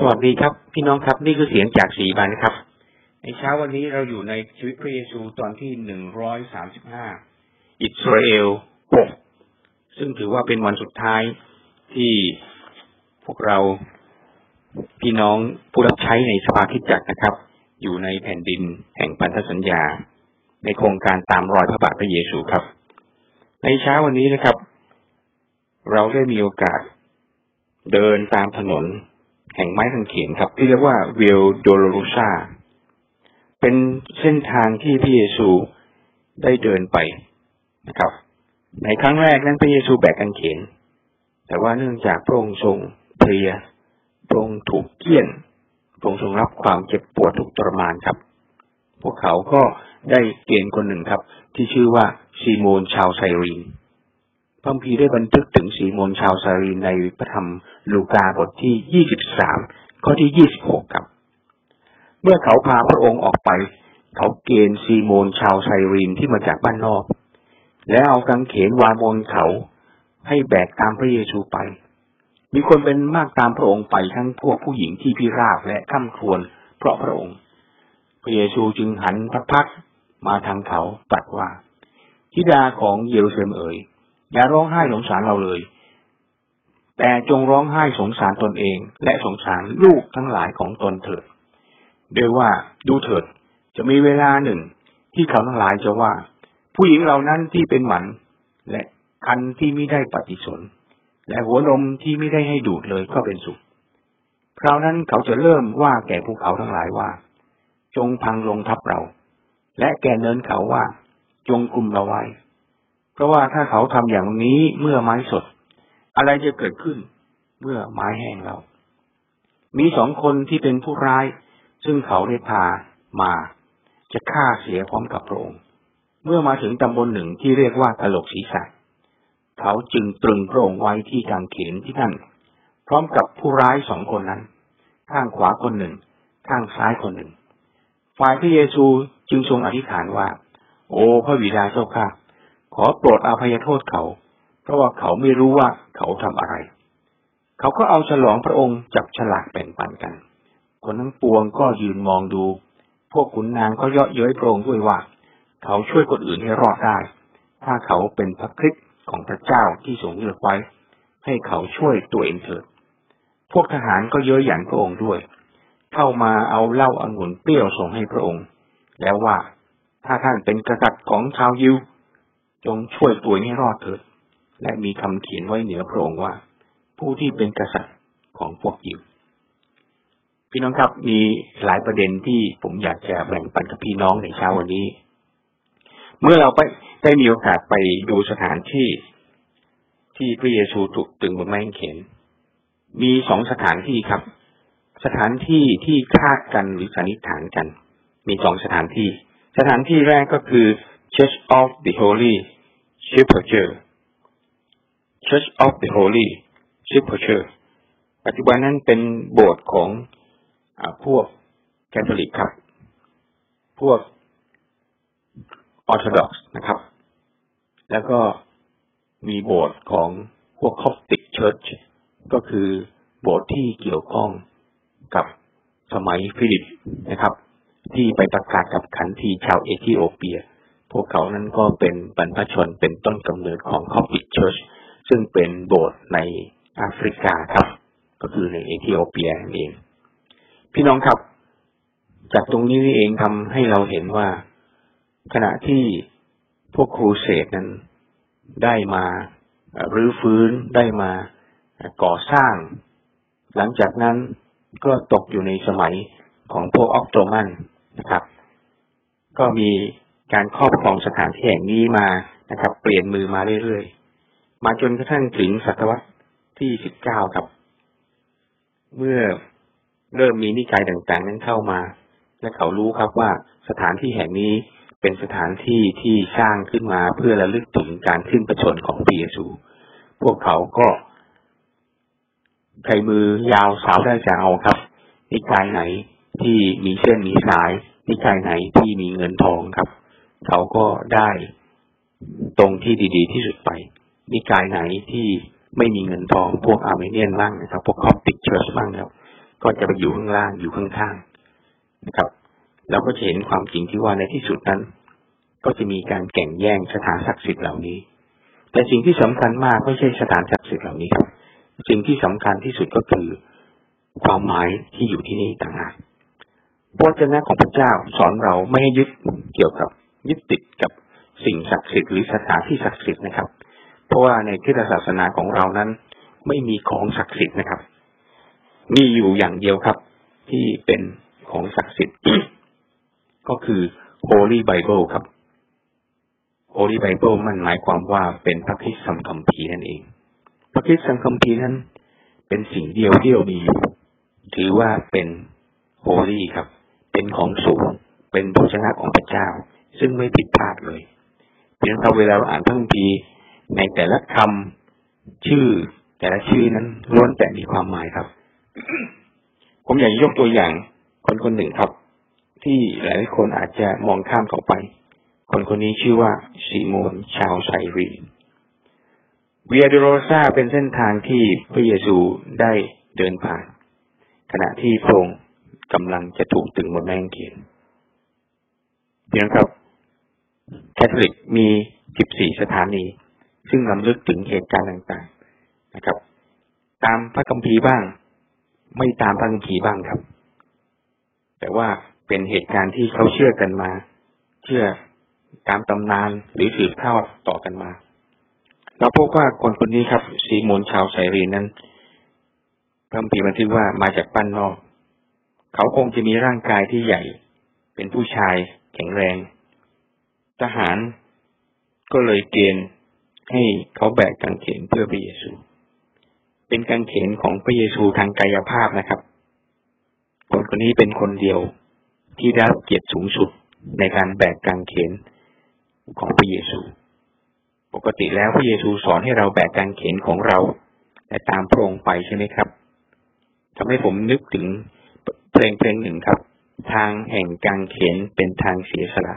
สวัสดีครับ พี่น้องครับนี่คือเสียงจากสีบานครับ ในเช้าวันนี้เราอยู่ในชีวิตพระเยซูตอนที่หนึ่งร้อยสามสิบห้าอิสราเอลหกซึ่งถือว่าเป็นวันสุดท้ายที่พวกเราพี่น้องผู้รับใช้ในสภาคิดจักรนะครับ อยู่ในแผ่นดินแห่งพันธสัญญา ในโครงการตามรอยพระบาทพระเยซูครับ ในเช้าวันนี้นะครับ เราได้มีโอกาสเดินตามถนน แห่งไม้กางเขนครับ ที่เรียกว่าเวลโดโลรูซาเป็นเส้นทางที่พระเยซูได้เดินไปนะครับ ในครั้งแรกนั้นพระเยซูแบกกางเขน แต่ว่าเนื่องจากพระองค์ทรงเพลียพระองค์ถูกเกี้ยนพระองค์ทรงรับความเจ็บปวดทุกทรมานครับ พวกเขาก็ได้เกณฑ์คนหนึ่งครับ ที่ชื่อว่าซีโมนชาวไซรีน ระพีได้บันทึกถึงสีมนชาวซารีนในพระธรรมลูกาบทที่ยี่สิบสามข้อที่ยี่สิบหกครับ เมื่อเขาพาพระองค์ออกไป เขาเกณฑ์ซีโมนชาวไซรีนที่มาจากบ้านนอก แล้วเอากางเขนวางบนเขาให้แบกตามพระเยซูไป มีคนเป็นมากตามพระองค์ไปทั้งพวกผู้หญิงที่พิราบและข้ามครวนเพราะพระองค์ พระเยซูจึงหันพระพักมาทางเขาตรัสว่า ธิดาของเยรูซาเล็มเอ๋ย อย่าร้องไห้สงสารเราเลย แต่จงร้องไห้สงสารตนเอง และสงสารลูกทั้งหลายของตนเถิดโดยว่าดูเถิด จะมีเวลาหนึ่ง ที่เขาทั้งหลายจะว่า ผู้หญิงเหล่านั้นที่เป็นหมัน และคันที่ไม่ได้ปฏิสนและหัวนมที่ไม่ได้ให้ดูดเลยก็เป็นสุข คราวนั้นเขาจะเริ่มว่าแก่ภูเขาทั้งหลายว่า จงพังลงทับเรา และแก่เนินเขาว่า จงกุมเราไว้ เพราะว่าถ้าเขาทำอย่างนี้เมื่อไม้สด อะไรจะเกิดขึ้นเมื่อไม้แห้งเรา มีสองคนที่เป็นผู้ร้าย ซึ่งเขาได้พามา จะฆ่าเสียพร้อมกับพระองค์ เมื่อมาถึงตำบลหนึ่งที่เรียกว่าตลกศีรษะเขาจึงตรึงพระองค์ไว้ที่กางเขนที่นั่น พร้อมกับผู้ร้ายสองคนนั้น ข้างขวาคนหนึ่ง ข้างซ้ายคนหนึ่ง ฝ่ายพระเยซูจึงทรงอธิษฐานว่า โอ้พระบิดาเจ้าข้า ขอโปรดอาภัยโทษเขา เพราะว่าเขาไม่รู้ว่าเขาทำอะไร เขาก็เอาฉลองพระองค์จับฉลากแบ่งปันกัน คนทั้งปวงก็ยืนมองดู พวกขุนนางก็เยาะเย้ยพระองค์ด้วยว่า เขาช่วยคนอื่นให้รอดได้ ถ้าเขาเป็นพระคริสต์ของพระเจ้าที่ทรงเลือกไว้ ให้เขาช่วยตัวเองเถิด พวกทหารก็เย้ยหยันพระองค์ด้วย เข้ามาเอาเหล้าองุ่นเปรี้ยวส่งให้พระองค์ แล้วว่าถ้าท่านเป็นกษัตริย์ของชาวยิว จงช่วยตัวให้รอดเถิด และมีคำเขียนไว้เหนือพระองค์ว่า ผู้ที่เป็นกษัตริย์ของพวกยิวพี่น้องครับมีหลายประเด็นที่ผมอยากจะแบ่งปันกับพี่น้องในเช้าวันนี้ เมื่อเราไปได้มีโอกาสไปดูสถานที่ที่พระเยซูถูกตึงบนไม้เข็นมีสองสถานที่ครับ สถานที่ที่คาดกันหรือสันนิษฐานกัน มีสองสถานที่ สถานที่แรกก็คือ Church of the Holy Sepulchre Church of the Holy Sepulchre ปัจจุบันนั้นเป็นโบสถ์ของอพวกแคทอลิกครับ พวกออร์โธดอกซ์นะครับ แล้วก็มีโบสถ์ของพวก Coptic Church ก็คือโบสถ์ที่เกี่ยวข้องกับสมัยฟิลิปนะครับ ที่ไปประกาศกับขันทีชาวเอธิโอเปีย พวกเขานั้นก็เป็นบรรพชนเป็นต้นกำเนิดของ Coptic Church ซึ่งเป็นโบสถ์ในแอฟริกาครับ ก็คือในเอธิโอเปียเอง พี่น้องครับ จากตรงนี้นี่เองทำให้เราเห็นว่า ขณะที่พวกครูเสดนั้นได้มารื้อฟื้นได้มาก่อสร้าง หลังจากนั้นก็ตกอยู่ในสมัยของพวกออกโตมันนะครับ ก็มี การครอบครองสถานที่แห่งนี้มานะครับ เปลี่ยนมือมาเรื่อยๆ มาจนกระทั่งถึงศตวรรษที่สิบเก้าครับ เมื่อเริ่มมีนิกายต่างๆ นั้นเข้ามา และเขารู้ครับว่าสถานที่แห่งนี้เป็นสถานที่ที่สร้างขึ้นมาเพื่อระลึกถึงการขึ้นประชนของพระเยซู พวกเขาก็ใครมือยาวสาวได้จะเอาครับ นิกายไหนที่มีเส้นมีสาย นิกายไหนที่มีเงินทองครับ เขาก็ได้ตรงที่ดี ๆ ที่สุดไป นิกายไหนที่ไม่มีเงินทองพวกอาร์เมเนียนบ้างนะครับ พวก Coptic Church บ้างครับก็จะไปอยู่ข้างล่างอยู่ข้างๆนะครับเราก็จะเห็นความจริงที่ว่าในที่สุดนั้น ก็จะมีการแข่งแย่งสถานศักดิ์สิทธิ์เหล่านี้ แต่สิ่งที่สำคัญมากไม่ใช่สถานศักดิ์สิทธิ์เหล่านี้ครับสิ่งที่สำคัญที่สุดก็คือความหมายที่อยู่ที่นี่ต่างหากพระเจ้าของพระเจ้าสอนเราไม่ให้ยึดเกี่ยวกับ ยึดติดกับสิ่งศักดิ์สิทธิ์หรือสถานที่ศักดิ์สิทธิ์นะครับ เพราะว่าในคริสตศาสนาของเรานั้น ไม่มีของศักดิ์สิทธิ์นะครับ มีอยู่อย่างเดียวครับ ที่เป็นของศักดิ์สิทธิ์ ก็คือ Holy Bible ครับ Holy Bible มันหมายความว่าเป็นพระคิดสัมคัมภีร์นั่นเอง พระคิดสัมคัมภีร์นั้น เป็นสิ่งเดียวที่เรามีอยู่ถือว่าเป็น Holy ครับ เป็นของสูงเป็นพระชนะของพระเจ้า ซึ่งไม่ผิดพลาดเลย เพียงเราเวลาอ่านพระคัมภีร์ในแต่ละคำชื่อ แต่ละชื่อนั้นล้วนแต่มีความหมายครับ ผมอยากยกตัวอย่างคนคนหนึ่งครับ ที่หลายคนอาจจะมองข้ามเขาไป คนคนนี้ชื่อว่าซีโมนชาวไซรีเวียดโรซาเป็นเส้นทางที่พระเยซูได้เดินผ่าน ขณะที่พระองค์กำลังจะถูกตึงบนแมงเขียนเพียงครับ แคทอลิกมี 14 สถานี ซึ่งลำลึกถึงเหตุการณ์ต่างๆนะครับ ตามพระคัมภีร์บ้าง ไม่ตามพระคัมภีร์บ้างครับ แต่ว่าเป็นเหตุการณ์ที่เขาเชื่อกันมา เชื่อตามตำนานหรือสืบทอดต่อกันมา เราพบว่าคนคนนี้ครับซีโมนชาวไซรีนนั้นพระคัมภีร์บันทึกว่ามาจากปั้นนอก เขาคงจะมีร่างกายที่ใหญ่ เป็นผู้ชายแข็งแรง ทหารก็เลยเกณฑ์ให้เขาแบกกางเขนเพื่อพระเยซู เป็นกางเขนของพระเยซูทางกายภาพนะครับ คนคนนี้เป็นคนเดียวที่ได้รับเกียรติสูงสุดในการแบกกางเขนของพระเยซู ปกติแล้วพระเยซูสอนให้เราแบกกางเขนของเราแต่ตามพระองค์ไปใช่ไหมครับทำให้ผมนึกถึงเพลงเพลงหนึ่งครับ ทางแห่งกางเขนเป็นทางเสียสละ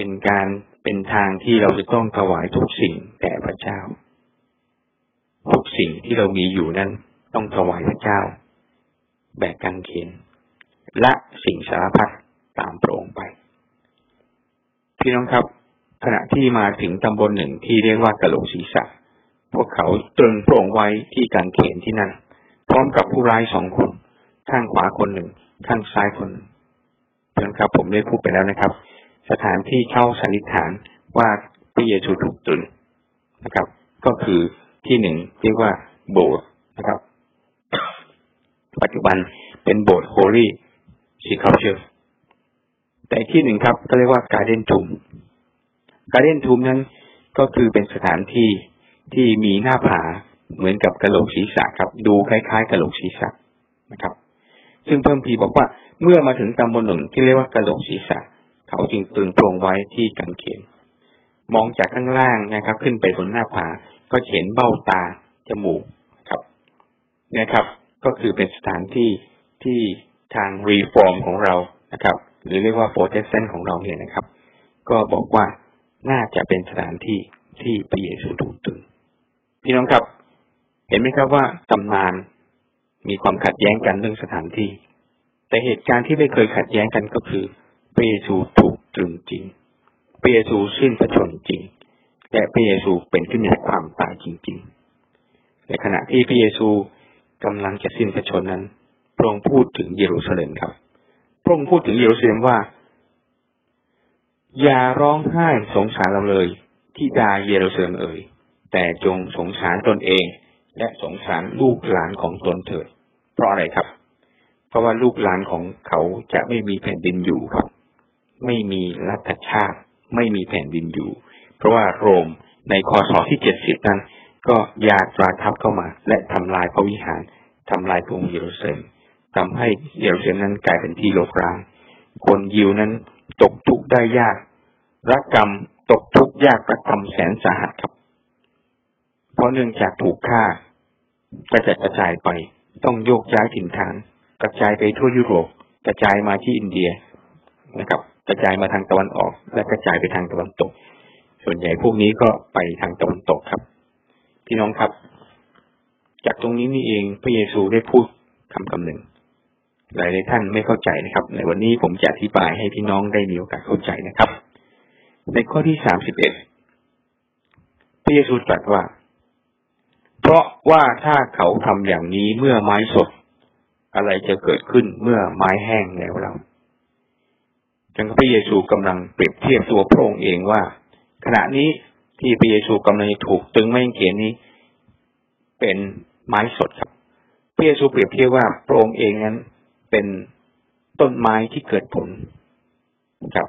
เป็นการเป็นทางที่เราจะต้องถวายทุกสิ่งแด่พระเจ้า ทุกสิ่งที่เรามีอยู่นั้น ต้องถวายพระเจ้า แบกกันเขนและสิ่งสารพัดตามพระองค์ไป พี่น้องครับ ขณะที่มาถึงตำบลหนึ่งที่เรียกว่ากะโหลกศีรษะ พวกเขาตรึงพระองค์ไว้ที่กางเขนที่นั่นพร้อมกับผู้ร้ายสองคน ข้างขวาคนหนึ่ง ข้างซ้ายคนหนึ่งพี่น้องครับ ผมได้พูดไปแล้วนะครับ สถานที่เข้าสันนิษฐานว่าพระเยซูถูกตรึงนะครับ ก็คือที่หนึ่งเรียกว่าโบสถ์นะครับ ปัจจุบันเป็นโบสถ์โฮลี่ซีคาเชอร์แต่ที่หนึ่งครับก็เรียกว่าการเดนทูมการเดนทูมนั้นก็คือเป็นสถานที่ที่มีหน้าผาเหมือนกับกระโหลกศีรษะครับ ดูคล้ายๆกระโหลกศีรษะนะครับ ซึ่งเพิ่มพีบอกว่าเมื่อมาถึงตำบลหนึ่งที่เรียกว่ากระโหลกศีรษะ เขาจึงตรึงตรงไว้ที่กางเขนมองจากข้างล่างนะครับ ขึ้นไปบนหน้าผาก็เห็นเบ้าตาจมูกครับนะครับ ก็คือเป็นสถานที่ที่ทาง Reform ของเรานะครับ หรือเรียกว่าโปรเตสแตนต์ของเราเนี่ยนะครับ ก็บอกว่าน่าจะเป็นสถานที่ที่พระเยซูถูกตรึงพี่น้องครับ เห็นไหมครับว่าตำนานมีความขัดแย้งกันเรื่องสถานที่ แต่เหตุการณ์ที่ไม่เคยขัดแย้งกันก็คือ ระเยซูถูกตรึงจริงพระเยซูสิ้นพระชนจริง และพระเยซูเป็นขึ้นจากความตายจริง ๆ ในขณะที่พระเยซูกำลังจะสิ้นพระชนนั้น พระองค์พูดถึงเยรูซาเล็มครับ พระองค์พูดถึงเยรูซาเล็มว่า อย่าร้องไห้สงสารเราเลยที่ดาเยรูซาเล็มเอ่ย แต่จงสงสารตนเอง และสงสารลูกหลานของตนเถิด เพราะอะไรครับ เพราะว่าลูกหลานของเขาจะไม่มีแผ่นดินอยู่ครับ ไม่มีรัฐชาติ ไม่มีแผ่นดินอยู่ เพราะว่าโรมในคศที่เจ็ดสิบนั้น ก็ยาตราทับเข้ามา และทำลายพระวิหารทำลายกรุงเยรูซาเล็มทำให้เยรูซาเล็มนั้นกลายเป็นที่โลกร้าง คนยิวนั้นตกทุกข์ได้ยากรักกรรมตกทุกข์ยากรักกรรมแสนสาหัสครับ เพราะเนื่องจากถูกฆ่ากระจัดกระจายไป ต้องโยกย้ายถิ่นฐาน กระจายไปทั่วยุโรป กระจายมาที่อินเดียนะครับ กระจายมาทางตะวันออก และกระจายไปทางตะวันตก ส่วนใหญ่พวกนี้ก็ไปทางตะวันตกครับ พี่น้องครับ จากตรงนี้นี่เองพระเยซูได้พูดคำคำหนึ่ง หลายหลายท่านไม่เข้าใจนะครับ ในวันนี้ผมจะอธิบายให้พี่น้องได้มีโอกาสเข้าใจนะครับ ในข้อที่สามสิบเอ็ดพระเยซูตรัสว่า เพราะว่าถ้าเขาทำอย่างนี้เมื่อไม้สด อะไรจะเกิดขึ้นเมื่อไม้แห้งแล้วเรา จังพระเยซูกำลังเปรียบเทียบตัวพระองค์เองว่า ขณะนี้ที่พระเยซูกำลังถูกตึงไม้เขียนนี้ เป็นไม้สดครับพระเยซูเปรียบเทียบว่าพระองค์เองนั้นเป็นต้นไม้ที่เกิดผลครับ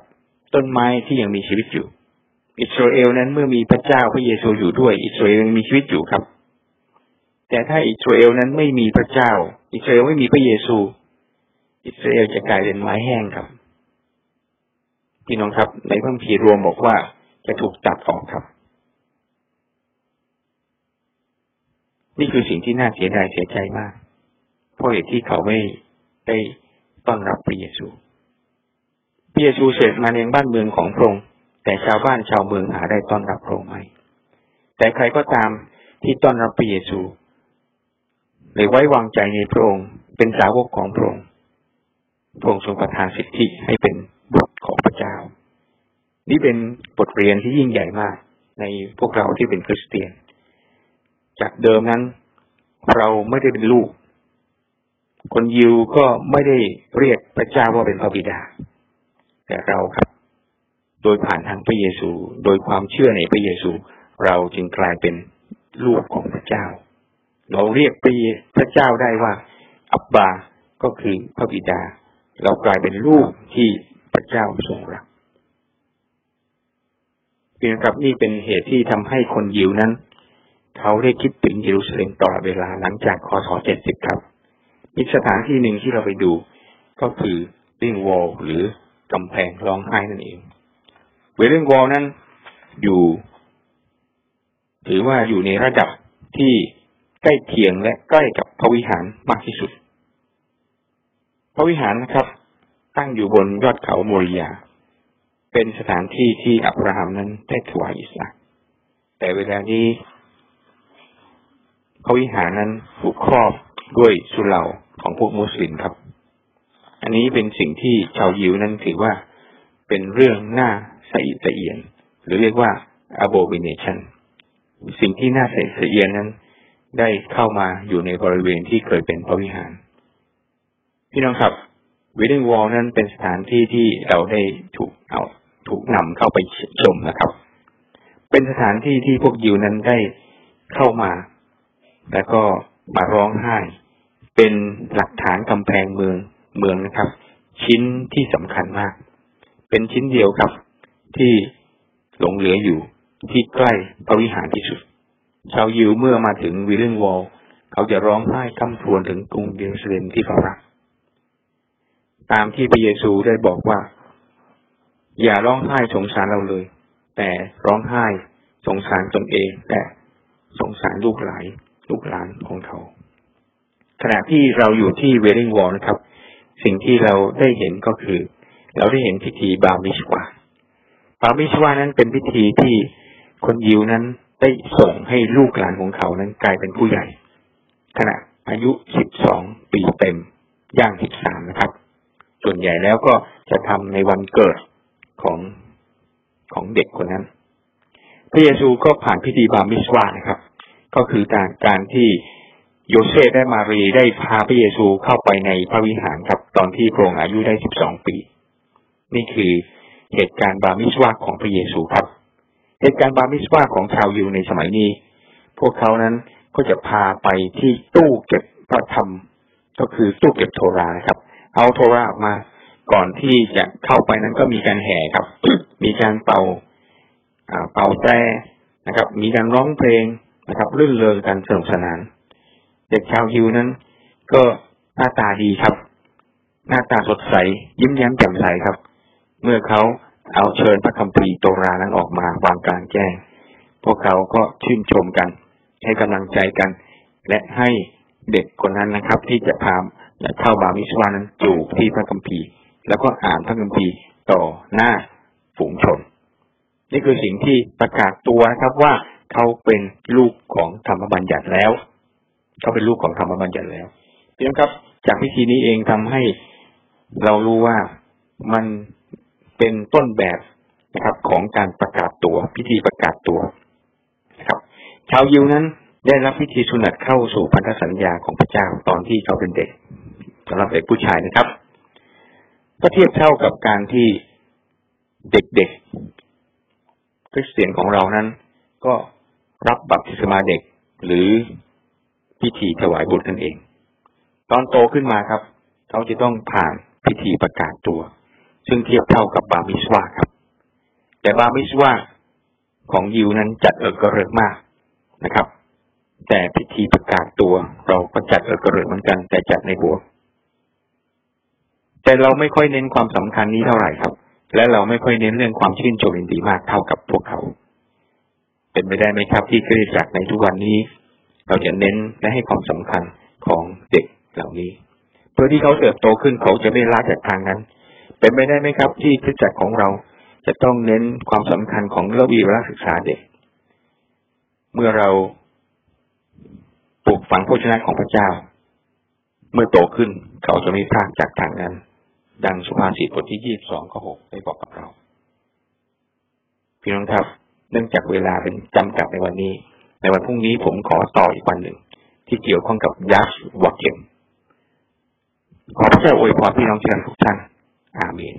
ต้นไม้ที่ยังมีชีวิตอยู่ อิสราเอลนั้นเมื่อมีพระเจ้าพระเยซูอยู่ด้วย อิสราเอลยังมีชีวิตอยู่ครับ แต่ถ้าอิสราเอลนั้นไม่มีพระเจ้า อิสราเอลไม่มีพระเยซู อิสราเอลจะกลายเป็นไม้แห้งครับ พี่น้องครับ ในพระคัมภีร์รวมบอกว่าจะถูกตัดออกครับ นี่คือสิ่งที่น่าเสียดายเสียใจมาก เพราะเหตุที่เขาไม่ได้ต้อนรับพระเยซูพระเยซูเสด็จมาในบ้านเมืองของพระองค์แต่ชาวบ้านชาวเมืองหาได้ต้อนรับพระองค์ไม่แต่ใครก็ตามที่ต้อนรับพระเยซูเลยไว้วางใจในพระองค์ เป็นสาวกของพระองค์พระองค์ทรงประทานสิทธิให้เป็นบุตรของพระเจ้า นี่เป็นบทเรียนที่ยิ่งใหญ่มาก ในพวกเราที่เป็นคริสเตียน จากเดิมนั้น เราไม่ได้เป็นลูก คนยิวก็ไม่ได้เรียกพระเจ้าว่าเป็นพระบิดา แต่เราครับ โดยผ่านทางพระเยซู โดยความเชื่อในพระเยซู เราจึงกลายเป็นลูกของพระเจ้า เราเรียกพระเจ้าได้ว่า อับบา ก็คือพระบิดา เรากลายเป็นลูกที่พระเจ้าทรงรัก เพียงกับนี่เป็นเหตุที่ทำให้คนยิวนั้น เขาได้คิดถึงเยรูซาเล็มตลอดเวลาหลังจากคศเจ็ดสิบครับ อีกสถานที่หนึ่งที่เราไปดูก็คือเรื่องวอลหรือกำแพงร้องไห้นั่นเองเวเรื่องวอลนั้นอยู่ ถือว่าอยู่ในระดับที่ใกล้เคียงและใกล้กับพระวิหารมากที่สุด พระวิหารนะครับ ตั้งอยู่บนยอดเขาโมริยา เป็นสถานที่ที่อับราฮัมนั้นได้ถวายอิสระแต่เวลานี้พระวิหารนั้นถูกครอบด้วยสุเหร่าของพวกมุสลิมครับ อันนี้เป็นสิ่งที่ชาวยิวนั้นถือว่าเป็นเรื่องน่าสะอิดสะเอียน หรือเรียกว่า abomination สิ่งที่น่าสะอิดสะเอียนนั้น ได้เข้ามาอยู่ในบริเวณที่เคยเป็นพระวิหาร พี่น้องครับวิดดิ้งวอลนั้นเป็นสถานที่ที่เราได้ถูกเอา ถูกนำเข้าไปชมนะครับ เป็นสถานที่ที่พวกยิวนั้นได้เข้ามา แล้วก็มาร้องไห้ เป็นหลักฐานกำแพงเมืองเมืองนะครับ ชิ้นที่สำคัญมาก เป็นชิ้นเดียวครับที่หลงเหลืออยู่ที่ใกล้พระวิหารที่สุด ชาวยิวเมื่อมาถึงวิลเลนวอลเขาจะร้องไห้คำทวนถึงกรุงเยรูซาเล็มที่เขารัก ตามที่พระเยซูได้บอกว่า อย่าร้องไห้สงสารเราเลย แต่ร้องไห้สงสารตนเองแต่สงสารลูกหลานลูกหลานของเขา ขณะที่เราอยู่ที่เวลิงวอลนะครับ สิ่งที่เราได้เห็นก็คือ เราได้เห็นพิธีบามิชวาบามิชวานั้นเป็นพิธีที่คนยิวนั้นได้ส่งให้ลูกหลานของเขานั้นกลายเป็นผู้ใหญ่ ขณะอายุสิบสองปีเต็มย่างสิบสามนะครับ ส่วนใหญ่แล้วก็จะทำในวันเกิด ของของเด็กคนนั้น พระเยซูก็ผ่านพิธีบามิสวานะครับ ก็คือการการที่โยเซฟและมารีได้พาพระเยซูเข้าไปในพระวิหารครับ ตอนที่พระองค์อายุได้สิบสองปี นี่คือเหตุการณ์บามิสวาของพระเยซูครับ เหตุการณ์บามิสวาของชาวยิวในสมัยนี้ พวกเขานั้นก็จะพาไปที่ตู้เก็บพระธรรม ก็คือตู้เก็บโทรานะครับ เอาโทราออกมา ก่อนที่จะเข้าไปนั้นก็มีการแห่ครับ มีการเป่าเป่าแตรนะครับ มีการร้องเพลงนะครับรื่นเริงกันสนุกสนาน เด็กชาวฮิวนั้น ก็หน้าตาดีครับ หน้าตาสดใส ยิ้มแย้มแจ่มใสครับ เมื่อเขาเอาเชิญพระคัมภีร์โตรานั้นออกมาวางกลางแจ้ง พวกเขาก็ชื่นชมกัน ให้กำลังใจกัน และให้เด็กคนนั้นนะครับ ที่จะพาและเข้าบามิสวานั้นจูบที่พระคัมภีร์ แล้วก็อ่านพระคัมภีร์ต่อหน้าฝูงชน นี่คือสิ่งที่ประกาศตัวครับว่าเขาเป็นลูกของธรรมบัญญัติแล้ว เขาเป็นลูกของธรรมบัญญัติแล้วเพียงครับ จากพิธีนี้เองทำให้เรารู้ว่ามันเป็นต้นแบบนะครับ ของการประกาศตัว พิธีประกาศตัวนะครับ ชาวยิวนั้นได้รับพิธีสุนัตเข้าสู่พันธสัญญาของพระเจ้าตอนที่เขาเป็นเด็กสำหรับเด็กผู้ชายนะครับ ก็เทียบเท่ากับการที่เด็กๆคริสเตียนของเรานั้น ก็รับบัพติศมาเด็กหรือพิธีถวายบุตรนั่นเอง ตอนโตขึ้นมาครับ เขาจะต้องผ่านพิธีประกาศตัว ซึ่งเทียบเท่ากับบามิสวาครับ แต่บามิสวาของยิวนั้นจัดเอิกระเริกมากนะครับ แต่พิธีประกาศตัวเราก็จัดเอิกกระเริกเหมือนกัน แต่จัดในหัว แต่เราไม่ค่อยเน้นความสำคัญนี้เท่าไหร่ครับ และเราไม่ค่อยเน้นเรื่องความชื่นชมยินดีมากเท่ากับพวกเขา เป็นไปได้ไหมครับ ที่คริสตจักรในทุกวันนี้ เราจะเน้นและให้ความสำคัญของเด็กเหล่านี้ เพื่อที่เขาเติบโตขึ้นเขาจะไม่ลาจากทางนั้น เป็นไปได้ไหมครับ ที่คริสตจักรของเราจะต้องเน้นความสำคัญของระวีวศึกษาเด็ก เมื่อเราปลูกฝังพระชนะของพระเจ้า เมื่อโตขึ้นเขาจะไม่พลาดจากทางนั้น ดังสุภาษิตบทที่ยี่บสองข้อหกได้บอกกับเรา พี่น้องครับ เนื่องจากเวลาเป็นจำกัดในวันนี้ ในวันพรุ่งนี้ผมขอต่ออีกวันหนึ่ง ที่เกี่ยวข้องกับยักษ์วอกเกมขอพระเจ้าอวยพรพี่น้องชาวทุกท่านอาเมน